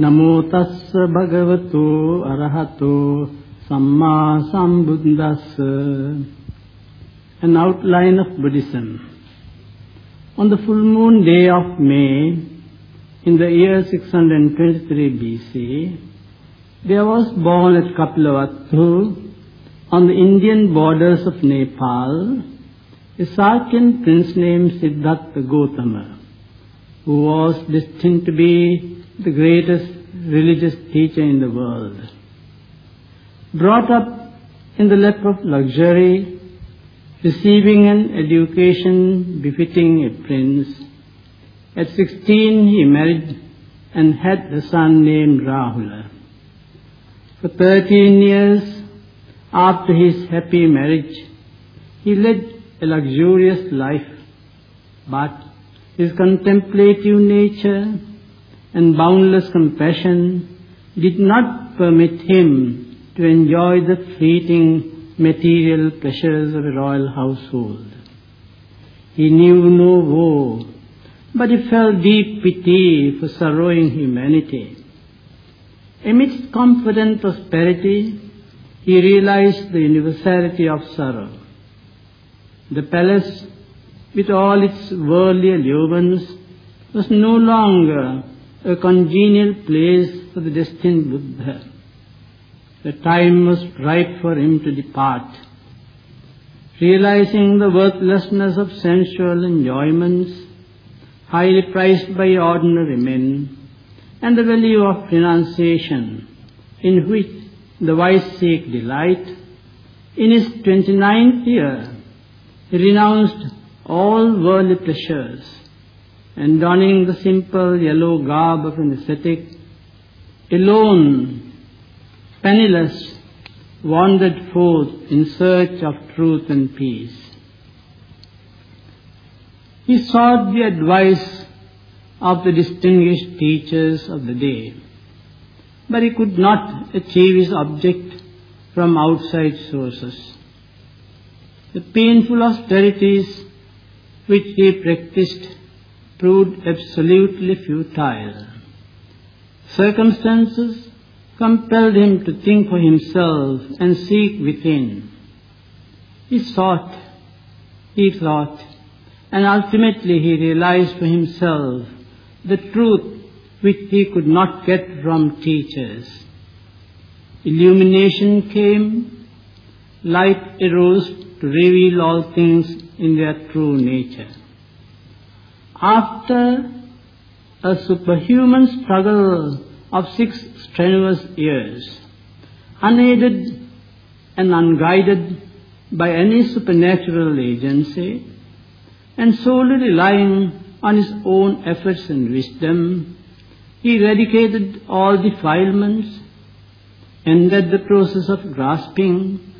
නමෝ තස්ස භගවතු අරහතෝ සම්මා සම්බුද්දස්ස An outline of Buddhism. On the full moon day of May, in the year 623 BC, there was born at Kapilavatthu, on the Indian borders of Nepal, a Sakyan prince named Siddhartha Gautama, who was destined to be the greatest religious teacher in the world. Brought up in the lap of luxury, receiving an education befitting a prince. At 16 he married and had a son named Rahula. For 13 years after his happy marriage, he led a luxurious life, but his contemplative nature and boundless compassion did not permit him to enjoy the fleeting material pleasures of a royal household. He knew no woe, but he felt deep pity for sorrowing humanity. Amidst and prosperity, he realized the universality of sorrow. The palace, with all its worldly allurements, was no longer a congenial place for the destined Buddha. The time was ripe for him to depart. Realizing the worthlessness of sensual enjoyments, highly prized by ordinary men, and the value of renunciation, in which the wise seek delight, in his twenty-ninth year, he renounced all worldly pleasures, and donning the simple yellow garb of an ascetic, alone penniless, wandered forth in search of truth and peace. He sought the advice of the distinguished teachers of the day, but he could not achieve his object from outside sources. The painful austerities which he practiced proved absolutely futile. Circumstances compelled him to think for himself and seek within. He sought, he thought, and ultimately he realized for himself the truth which he could not get from teachers. Illumination came, light arose to reveal all things in their true nature. After a superhuman struggle of six strenuous years, unaided and unguided by any supernatural agency, and solely relying on his own efforts and wisdom, he eradicated all defilements, ended the process of grasping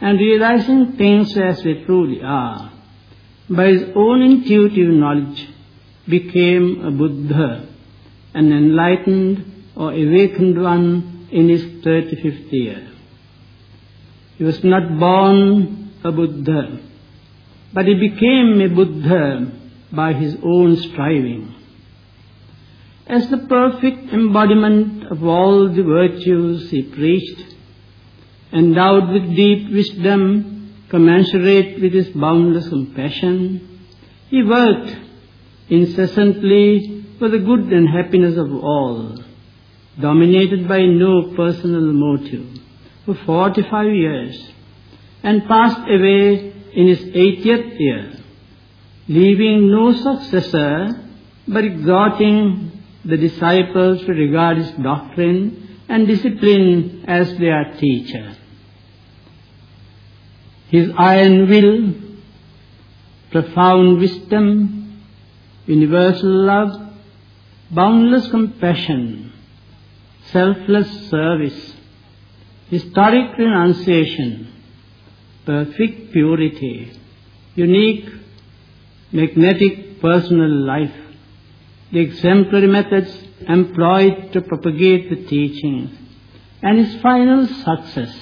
and realizing things as they truly are. By his own intuitive knowledge, became a Buddha, an enlightened or awakened one in his 35th year. He was not born a Buddha, but he became a Buddha by his own striving. As the perfect embodiment of all the virtues he preached, endowed with deep wisdom commensurate with his boundless compassion, he worked incessantly for the good and happiness of all dominated by no personal motive, for 45 years, and passed away in his 80th year, leaving no successor, but exhorting the disciples to regard his doctrine and discipline as their teacher. His iron will, profound wisdom, universal love, boundless compassion, selfless service, historic renunciation, perfect purity, unique, magnetic personal life, the exemplary methods employed to propagate the teachings, and its final success.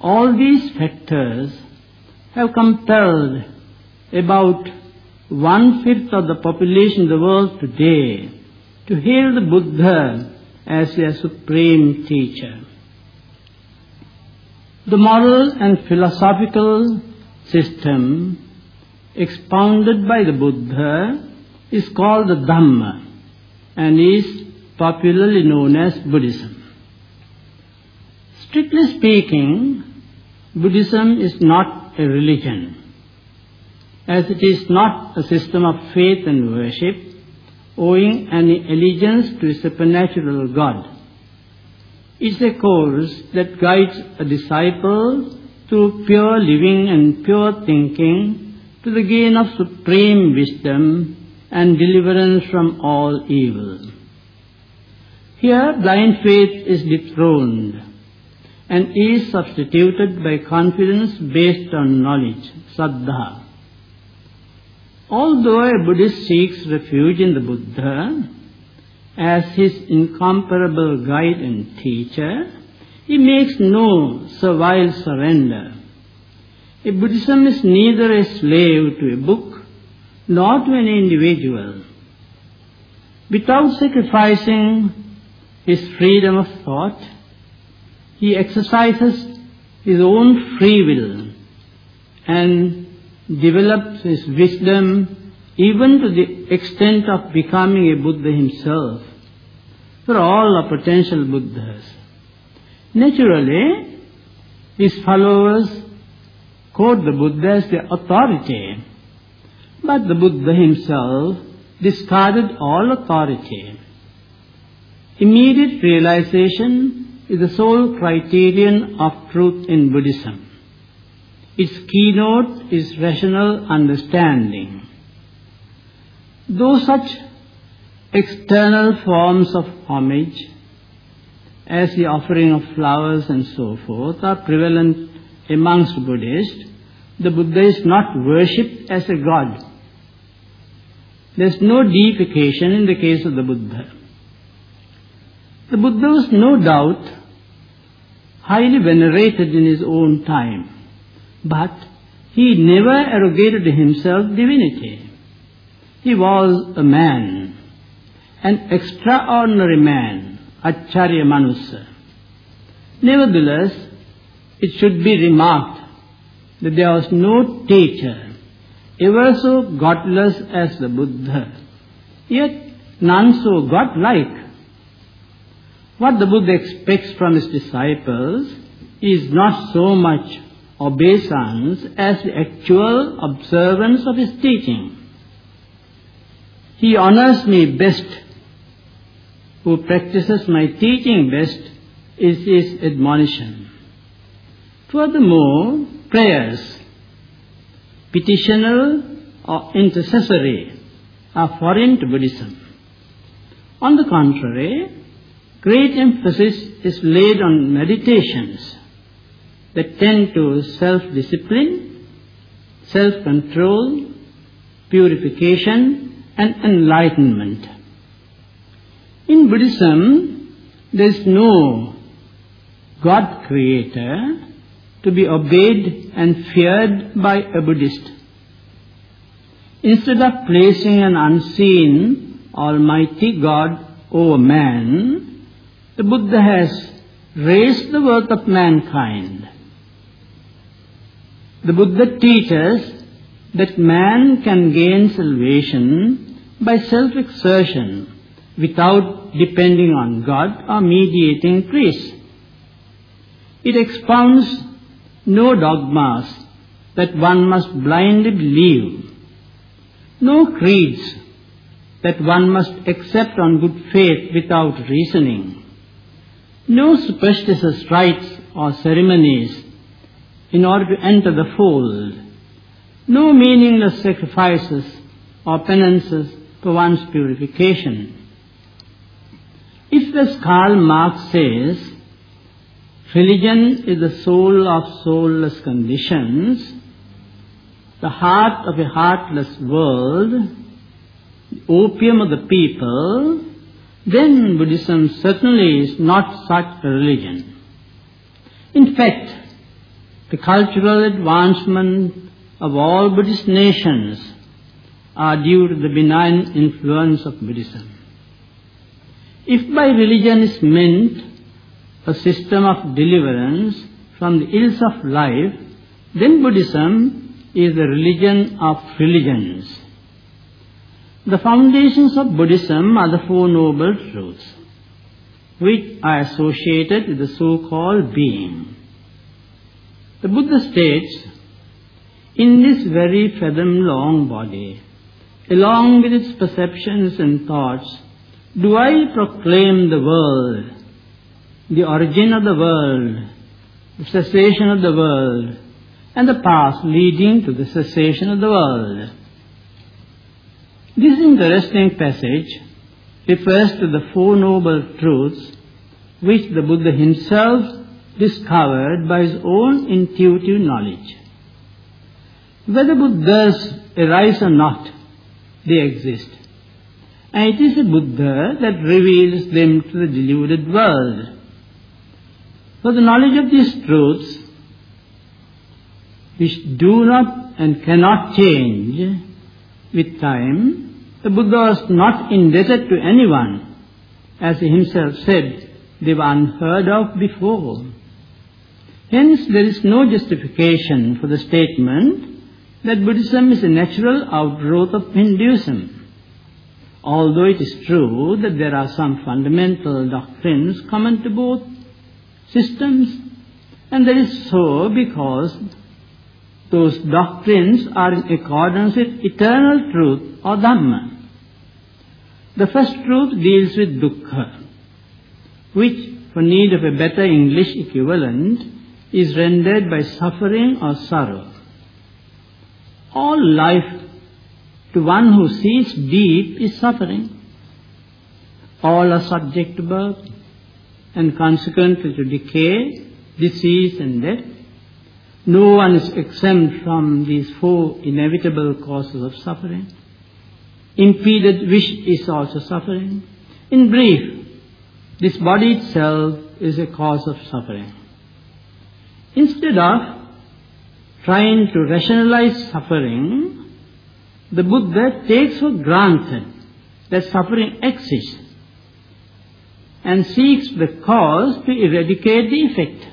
All these factors have compelled about one-fifth of the population of the world today to hail the Buddha as their supreme teacher. The moral and philosophical system expounded by the Buddha is called the Dhamma and is popularly known as Buddhism. Strictly speaking, Buddhism is not a religion, as it is not a system of faith and worship, owing any allegiance to a supernatural God. It's a course that guides a disciple through pure living and pure thinking to the gain of supreme wisdom and deliverance from all evil. Here blind faith is dethroned and is substituted by confidence based on knowledge, saddha. Although a Buddhist seeks refuge in the Buddha as his incomparable guide and teacher, he makes no servile surrender. A Buddhism is neither a slave to a book nor to an individual. Without sacrificing his freedom of thought, he exercises his own free will and develops his wisdom even to the extent of becoming a Buddha himself. For all are potential Buddhas. Naturally, his followers quote the Buddha as the authority, but the Buddha himself discarded all authority. Immediate realization is the sole criterion of truth in Buddhism. Its keynote is rational understanding. Though such external forms of homage, as the offering of flowers and so forth, are prevalent amongst Buddhists, the Buddha is not worshipped as a god. There is no deification in the case of the Buddha. The Buddha was no doubt highly venerated in his own time, but he never arrogated himself divinity. He was a man, an extraordinary man, Acharya Manusa. Nevertheless, it should be remarked that there was no teacher ever so godless as the Buddha, yet none so godlike. What the Buddha expects from his disciples is not so much obeisance as the actual observance of his teaching. He honors me best. Who practices my teaching best is his admonition. Furthermore, prayers, petitional or intercessory, are foreign to Buddhism. On the contrary, great emphasis is laid on meditations that tend to self-discipline, self-control, purification and enlightenment. In Buddhism, there is no God creator to be obeyed and feared by a Buddhist. Instead of placing an unseen Almighty God over man, the Buddha has raised the worth of mankind. The Buddha teaches that man can gain salvation by self-exertion without depending on God or mediating priests. It expounds no dogmas that one must blindly believe, no creeds that one must accept on good faith without reasoning no superstitious rites or ceremonies in order to enter the fold, no meaningless sacrifices or penances for one's purification. If as Karl Marx says, religion is the soul of soulless conditions, the heart of a heartless world, the opium of the people, then Buddhism certainly is not such a religion. In fact, the cultural advancement of all Buddhist nations are due to the benign influence of Buddhism. If by religion is meant a system of deliverance from the ills of life, then Buddhism is the religion of religions. The foundations of Buddhism are the Four Noble Truths, which are associated with the so-called being. The Buddha states, in this very fathom-long body, along with its perceptions and thoughts, do I proclaim the world, the origin of the world, the cessation of the world, and the path leading to the cessation of the world. This interesting passage refers to the Four Noble Truths which the Buddha himself discovered by his own intuitive knowledge. Whether Buddhas arise or not, they exist. And it is a Buddha that reveals them to the deluded world. For the knowledge of these truths, which do not and cannot change with time, the Buddha was not indebted to anyone. As he himself said, they were unheard of before. Hence, there is no justification for the statement that Buddhism is a natural outgrowth of Hinduism. Although it is true that there are some fundamental doctrines common to both systems, and that is so because those doctrines are in accordance with eternal truth or Dhamma. The first truth deals with dukkha, which, for need of a better English equivalent, is rendered by suffering or sorrow. All life to one who sees deep is suffering. All are subject to birth and consequently to decay, disease and death. No one is exempt from these four inevitable causes of suffering. Impeded wish is also suffering. In brief, this body itself is a cause of suffering. Instead of trying to rationalize suffering, the Buddha takes for granted that suffering exists and seeks the cause to eradicate the effect.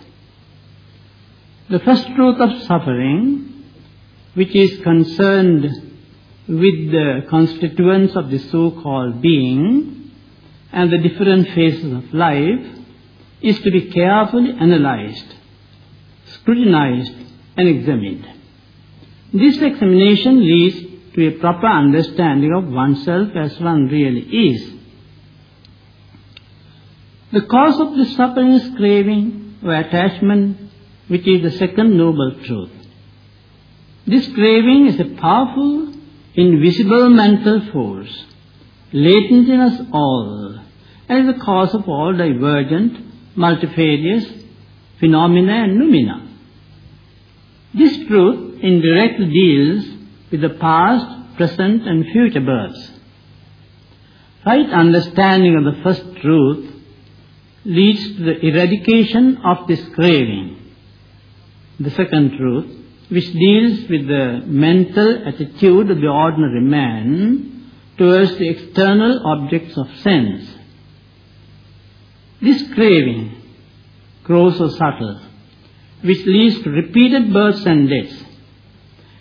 The first truth of suffering, which is concerned with the constituents of the so-called being and the different phases of life, is to be carefully analyzed, scrutinized and examined. This examination leads to a proper understanding of oneself as one really is. The cause of this suffering is craving or attachment, which is the second noble truth. This craving is a powerful, invisible mental force, latent in us all, and is the cause of all divergent, multifarious phenomena and noumena. This truth indirectly deals with the past, present and future births. Right understanding of the first truth leads to the eradication of this craving. The second truth, which deals with the mental attitude of the ordinary man towards the external objects of sense. This craving grows or subtle, which leads to repeated births and deaths,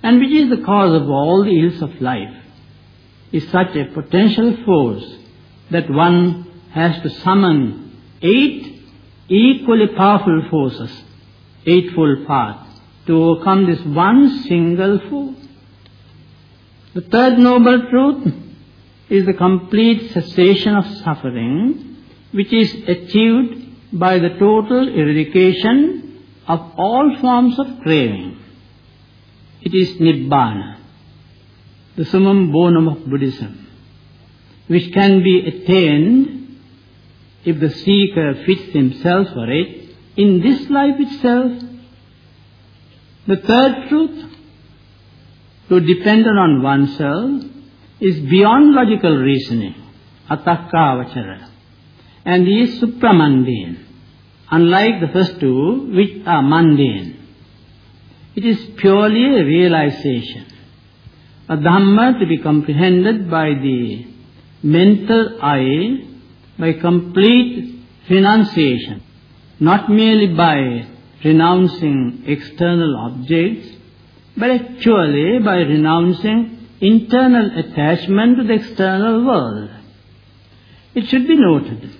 and which is the cause of all the ills of life, is such a potential force that one has to summon eight equally powerful forces, eightfold path, to overcome this one single foe. The third noble truth is the complete cessation of suffering, which is achieved by the total eradication of all forms of craving. It is Nibbana, the summum bonum of Buddhism, which can be attained if the seeker fits himself for it in this life itself. The third truth, to depend on oneself, is beyond logical reasoning, atakkavachara, and is supramundane, unlike the first two, which are mundane. It is purely a realization, a Dhamma to be comprehended by the mental eye by complete renunciation, not merely by renouncing external objects, but actually by renouncing internal attachment to the external world. It should be noted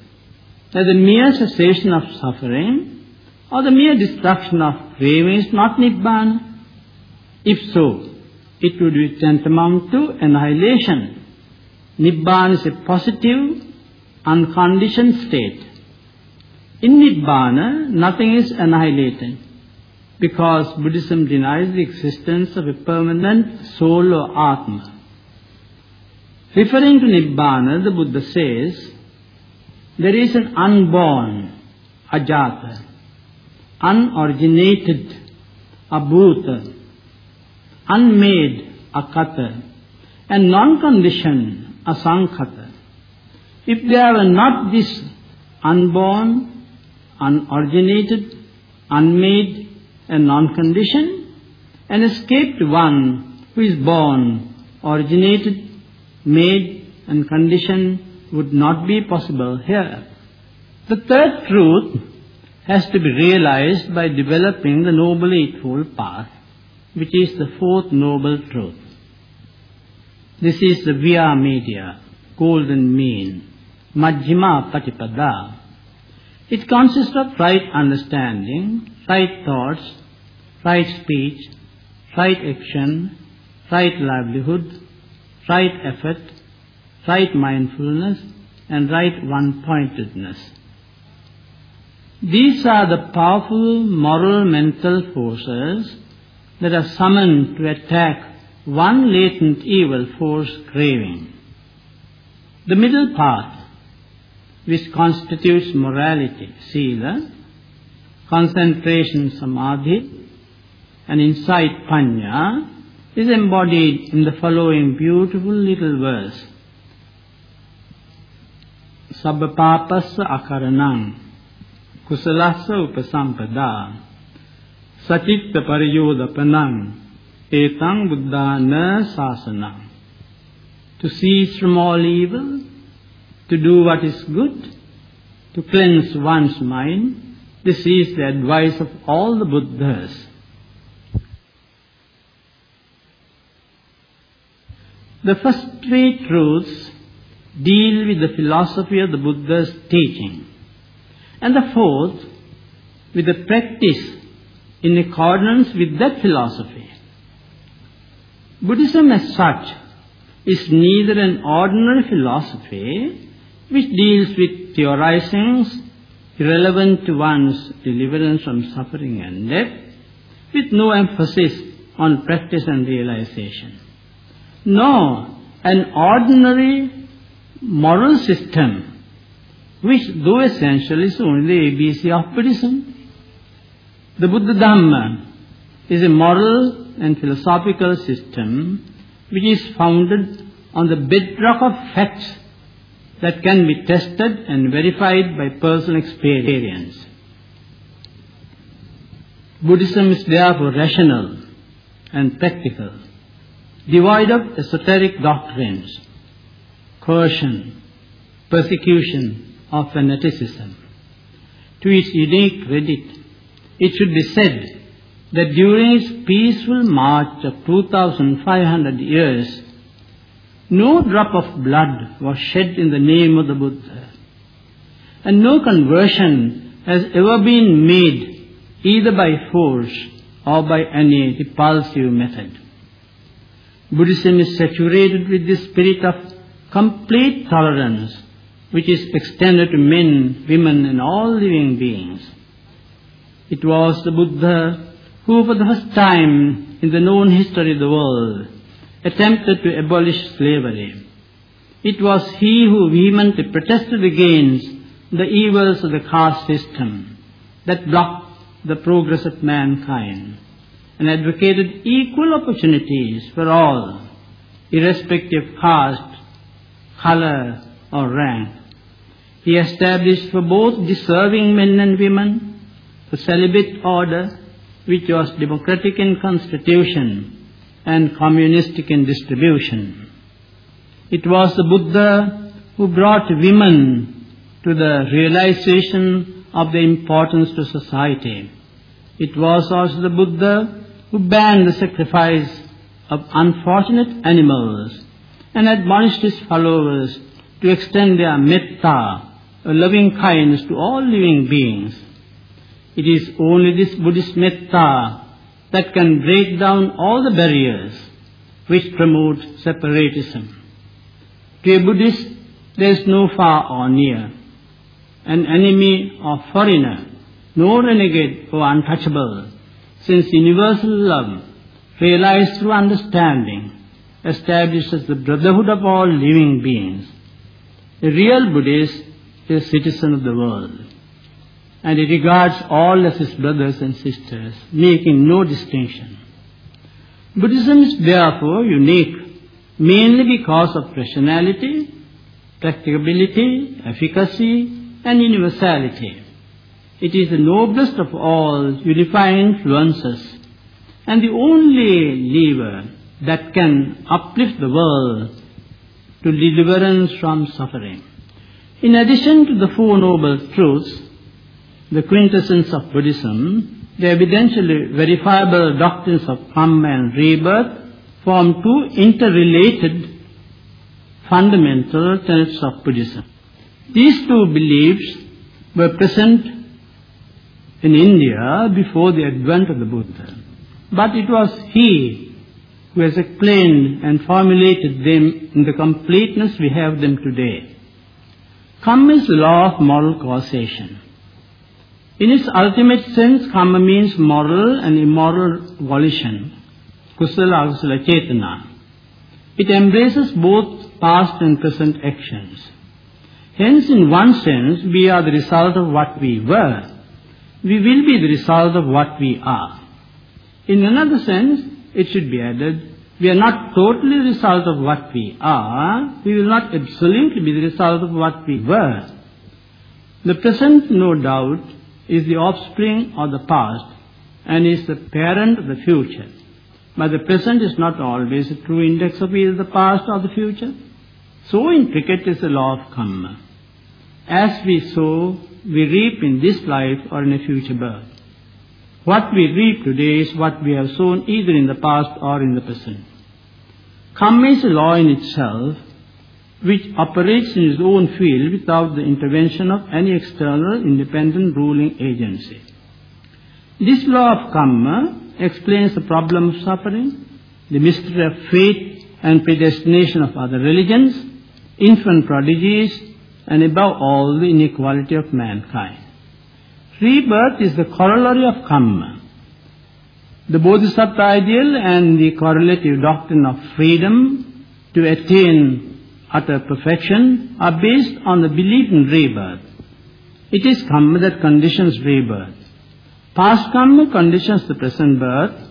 that the mere cessation of suffering or the mere destruction of craving is not Nibbana. If so, it would be tantamount to annihilation. Nibbana is a positive, unconditioned state. In Nibbana, nothing is annihilated because Buddhism denies the existence of a permanent soul or Atma. Referring to Nibbana, the Buddha says, there is an unborn, ajata, unoriginated, abhuta, unmade, akata, and non-conditioned, asankhata. If there were not this unborn, unoriginated, unmade, and non-conditioned, an escaped one who is born, originated, made, and conditioned would not be possible here. The third truth has to be realized by developing the Noble Eightfold Path, which is the fourth Noble Truth. This is the Via Media, Golden Mean, Majjhima Patipada. It consists of right understanding, right thoughts, right speech, right action, right livelihood, right effort, right mindfulness, and right one-pointedness. These are the powerful moral mental forces that are summoned to attack one latent evil force craving. The middle path, which constitutes morality, sila, concentration, samadhi, and insight, panya, is embodied in the following beautiful little verse. Sabbapapassa akaranam kusalassa upasampada sachitta pariyodapanam etang buddhana sasanam. To cease from all evil, to do what is good, to cleanse one's mind, this is the advice of all the Buddhas. The first three truths deal with the philosophy of the Buddha's teaching. And the fourth, with the practice in accordance with that philosophy. Buddhism as such is neither an ordinary philosophy which deals with theorizings irrelevant to one's deliverance from suffering and death, with no emphasis on practice and realization. No, an ordinary moral system, which though essential is only the ABC of Buddhism. The Buddha Dhamma is a moral and philosophical system which is founded on the bedrock of facts that can be tested and verified by personal experience. Buddhism is therefore rational and practical devoid of esoteric doctrines, coercion, persecution, or fanaticism. To its unique credit, it should be said that during its peaceful march of 2500 years, no drop of blood was shed in the name of the Buddha, and no conversion has ever been made either by force or by any repulsive method. Buddhism is saturated with the spirit of complete tolerance, which is extended to men, women, and all living beings. It was the Buddha who, for the first time in the known history of the world, attempted to abolish slavery. It was he who vehemently protested against the evils of the caste system that blocked the progress of mankind and advocated equal opportunities for all, irrespective of caste, color, or rank. He established for both deserving men and women the celibate order, which was democratic in constitution and communistic in distribution. It was the Buddha who brought women to the realization of the importance to society. It was also the Buddha who banned the sacrifice of unfortunate animals and admonished his followers to extend their metta, a loving kindness to all living beings. It is only this Buddhist metta that can break down all the barriers which promote separatism. To a Buddhist, there is no far or near, an enemy or foreigner, no renegade or untouchable, since universal love, realized through understanding, establishes the brotherhood of all living beings. A real Buddhist is a citizen of the world, and he regards all as his brothers and sisters, making no distinction. Buddhism is therefore unique, mainly because of rationality, practicability, efficacy, and universality. It is the noblest of all unifying influences, and the only lever that can uplift the world to deliverance from suffering. In addition to the Four Noble Truths, the quintessence of Buddhism, the evidentially verifiable doctrines of karma and rebirth form two interrelated fundamental tenets of Buddhism. These two beliefs were present in India before the advent of the Buddha. But it was he who has explained and formulated them in the completeness we have them today. Karma is the law of moral causation. In its ultimate sense, karma means moral and immoral volition, kusala akusala chetana. It embraces both past and present actions. Hence, in one sense, we are the result of what we were. We will be the result of what we are. In another sense, it should be added, we are not totally the result of what we are, we will not absolutely be the result of what we were. The present, no doubt, is the offspring of the past and is the parent of the future. But the present is not always a true index of either the past or the future. So intricate is the law of karma. As we sow, we reap in this life or in a future birth. What we reap today is what we have sown either in the past or in the present. Karma is a law in itself which operates in its own field without the intervention of any external independent ruling agency. This law of karma explains the problem of suffering, the mystery of fate and predestination of other religions, infant prodigies, and above all the inequality of mankind. Rebirth is the corollary of karma. The Bodhisattva ideal and the correlative doctrine of freedom to attain utter perfection are based on the belief in rebirth. It is karma that conditions rebirth. Past karma conditions the present birth,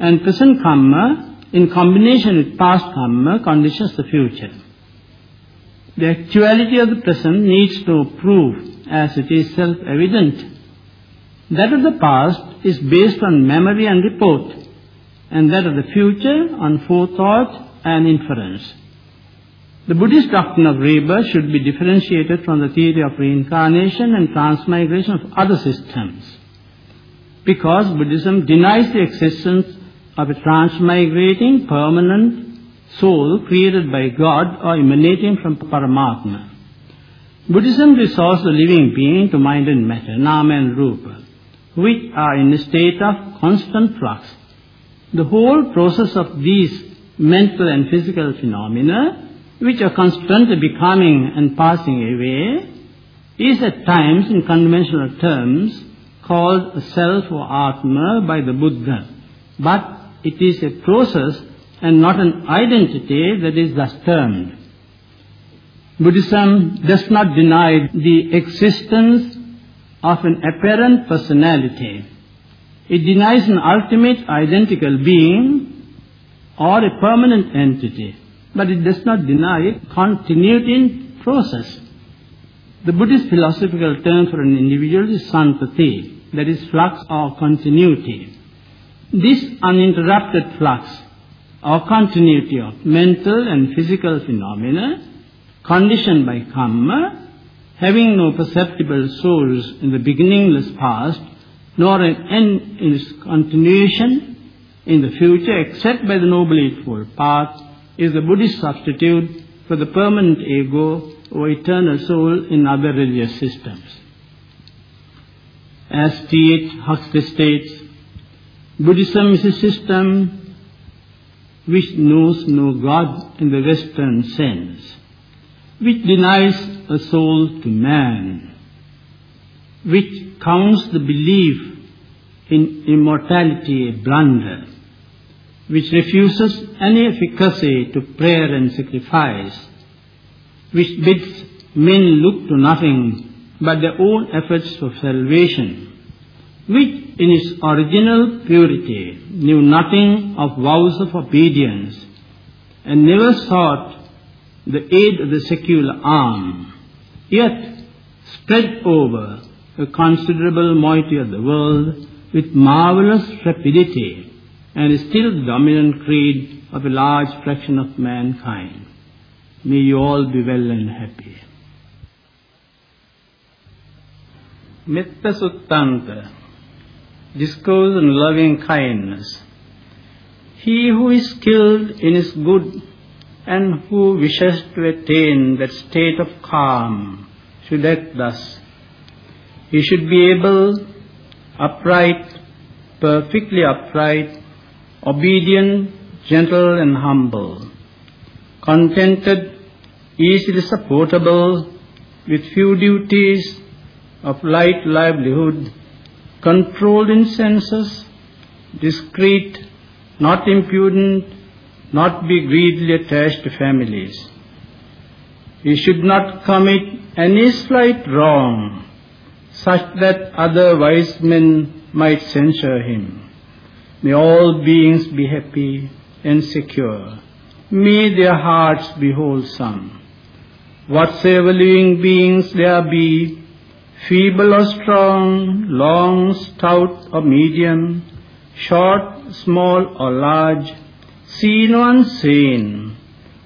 and present karma, in combination with past karma, conditions the future. The actuality of the present needs to prove, as it is self-evident. That of the past is based on memory and report, and that of the future on forethought and inference. The Buddhist doctrine of rebirth should be differentiated from the theory of reincarnation and transmigration of other systems. Because Buddhism denies the existence of a transmigrating permanent soul created by God or emanating from Paramatma. Buddhism resolves the living being to mind and matter, nama and rupa, which are in a state of constant flux. The whole process of these mental and physical phenomena which are constantly becoming and passing away, is at times, in conventional terms, called a self or Atma by the Buddha. But it is a process and not an identity that is thus termed. Buddhism does not deny the existence of an apparent personality. It denies an ultimate identical being or a permanent entity but it does not deny it continuity in process. The Buddhist philosophical term for an individual is santati, that is flux or continuity. This uninterrupted flux or continuity of mental and physical phenomena conditioned by karma having no perceptible source in the beginningless past, nor an end in its continuation in the future except by the Noble Eightfold Path, is the Buddhist substitute for the permanent ego or eternal soul in other religious systems. As T.H. Huxley states, Buddhism is a system which knows no God in the Western sense, which denies a soul to man, which counts the belief in immortality a blunder, which refuses any efficacy to prayer and sacrifice, which bids men look to nothing but their own efforts for salvation, which in its original purity knew nothing of vows of obedience and never sought the aid of the secular arm, yet spread over a considerable moiety of the world with marvelous rapidity and is still the dominant creed of a large fraction of mankind. May you all be well and happy. Metta Suttanta, discourse on loving kindness. He who is skilled in his good and who wishes to attain that state of calm should act thus. He should be able, upright, perfectly upright, obedient, gentle and humble, contented, easily supportable, with few duties, of light livelihood, controlled in senses, discreet, not impudent, not be greedily attached to families. He should not commit any slight wrong, such that other wise men might censure him. May all beings be happy and secure. May their hearts be wholesome. Whatsoever living beings there be, feeble or strong, long, stout or medium, short, small or large, seen or unseen,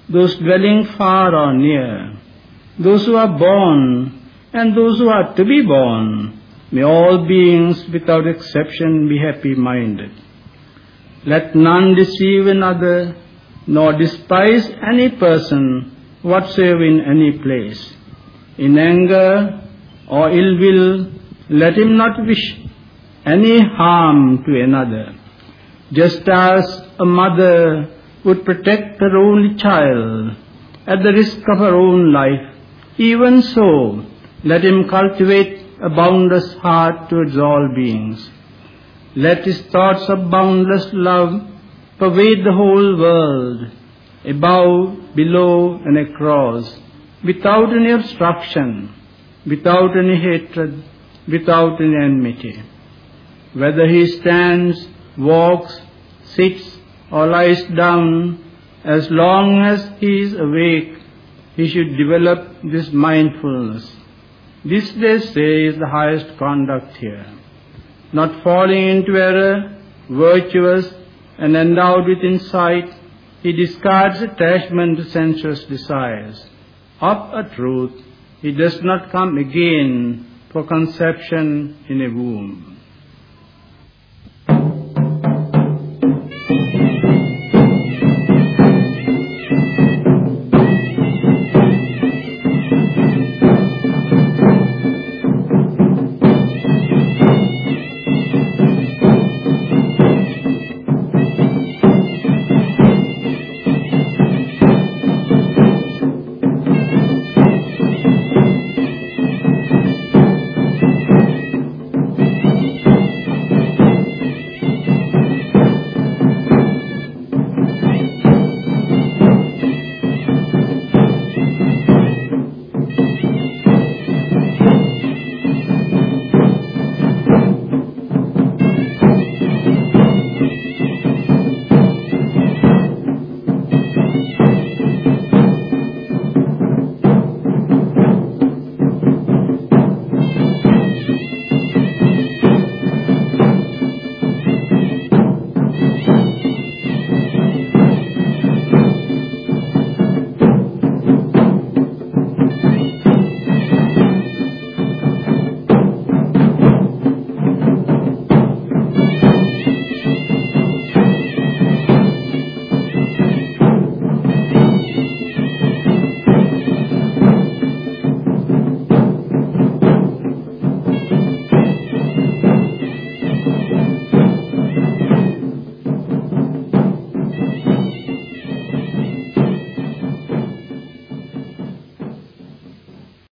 those dwelling far or near, those who are born and those who are to be born, may all beings without exception be happy-minded. Let none deceive another, nor despise any person whatsoever in any place. In anger, or ill will, let him not wish any harm to another. Just as a mother would protect her only child at the risk of her own life, even so let him cultivate a boundless heart towards all beings. Let his thoughts of boundless love pervade the whole world, above, below, and across, without any obstruction without any hatred, without any enmity. Whether he stands, walks, sits, or lies down, as long as he is awake, he should develop this mindfulness. This, they say, is the highest conduct here. Not falling into error, virtuous and endowed with insight, he discards attachment to sensuous desires. Of a truth, he does not come again for conception in a womb.